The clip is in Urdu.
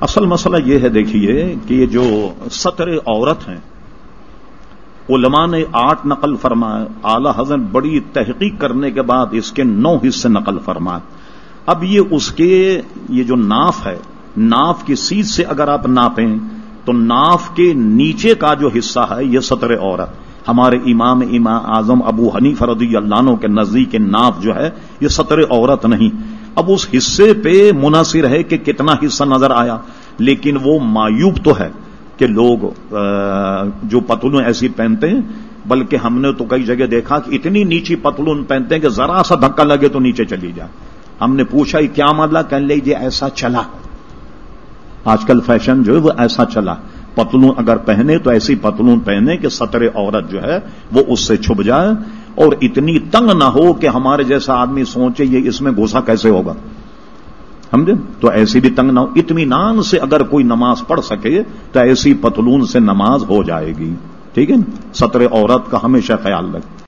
اصل مسئلہ یہ ہے دیکھیے کہ یہ جو سطر عورت ہیں، علماء نے آٹھ نقل فرمائے، اعلی حضرت بڑی تحقیق کرنے کے بعد اس کے نو حصے نقل فرمائے۔ اب یہ اس کے یہ جو ناف ہے، ناف کی سیز سے اگر آپ ناپیں تو ناف کے نیچے کا جو حصہ ہے، یہ سطر عورت۔ ہمارے امام امام اعظم ابو حنی فردی اللہ کے نزدیک ناف جو ہے، یہ سطر عورت نہیں۔ اب اس حصے پہ مناصر ہے کہ کتنا حصہ نظر آیا، لیکن وہ مایوب تو ہے کہ لوگ جو پتلون ایسی پہنتے ہیں، بلکہ ہم نے تو کئی جگہ دیکھا کہ اتنی نیچی پتلون پہنتے ہیں کہ ذرا سا دھکا لگے تو نیچے چلی جائے۔ ہم نے پوچھا، یہ کیا مطلب کہنے لیجیے ایسا چلا۔ آج کل فیشن جو ہے وہ ایسا چلا۔ پتلون اگر پہنے تو ایسی پتلون پہنے کہ سطر عورت جو ہے وہ اس سے چھپ جائے۔ اور اتنی تنگ نہ ہو کہ ہمارے جیسا آدمی سوچے یہ اس میں گھسا کیسے ہوگا؟ سمجھے؟ تو ایسی بھی تنگ نہ ہو۔ اطمینان سے اگر کوئی نماز پڑھ سکے تو ایسی پتلون سے نماز ہو جائے گی۔ ٹھیک ہے؟ نا سطر عورت کا ہمیشہ خیال رکھ۔